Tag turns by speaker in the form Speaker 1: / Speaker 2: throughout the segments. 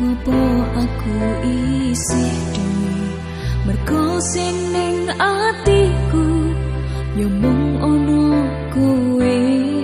Speaker 1: Ngopo aku isi di Merkosing ning atiku Yomong ono kuih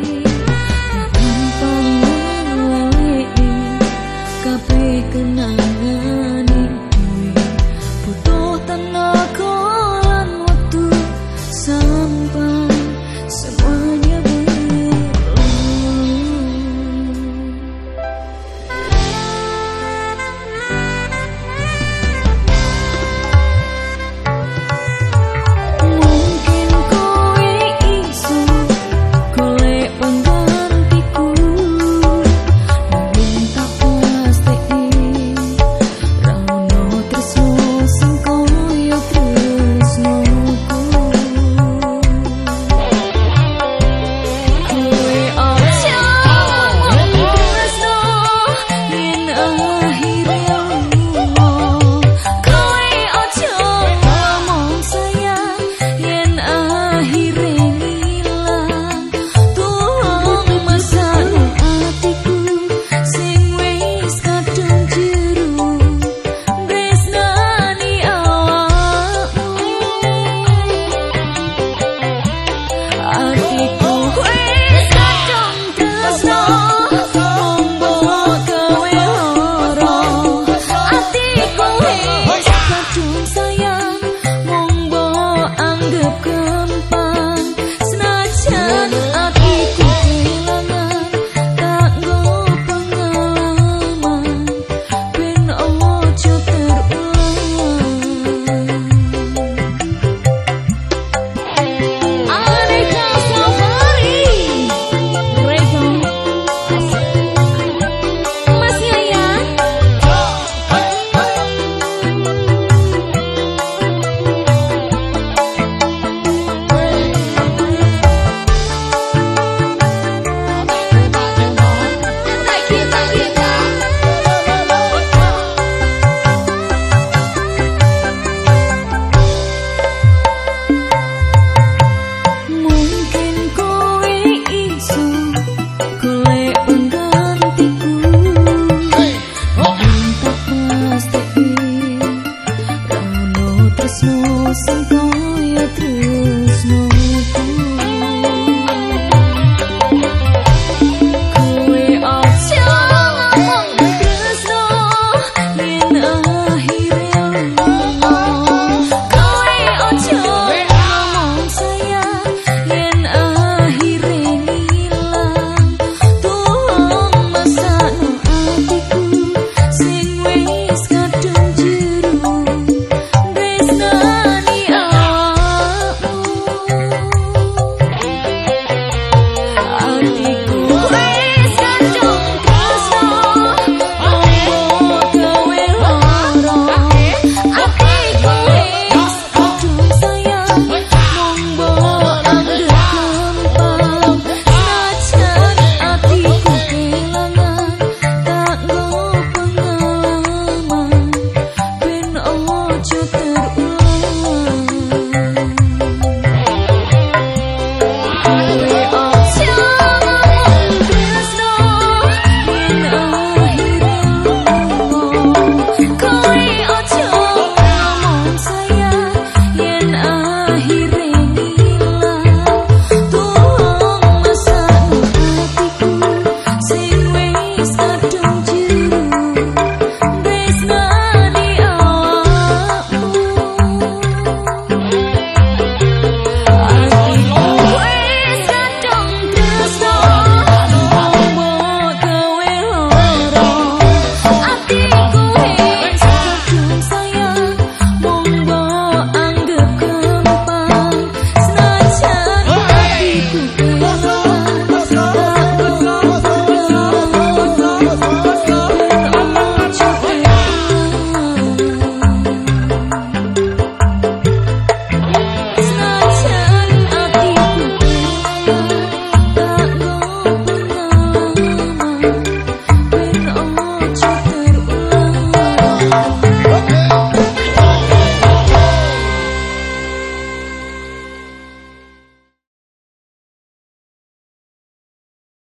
Speaker 1: tresno sang kaya tresno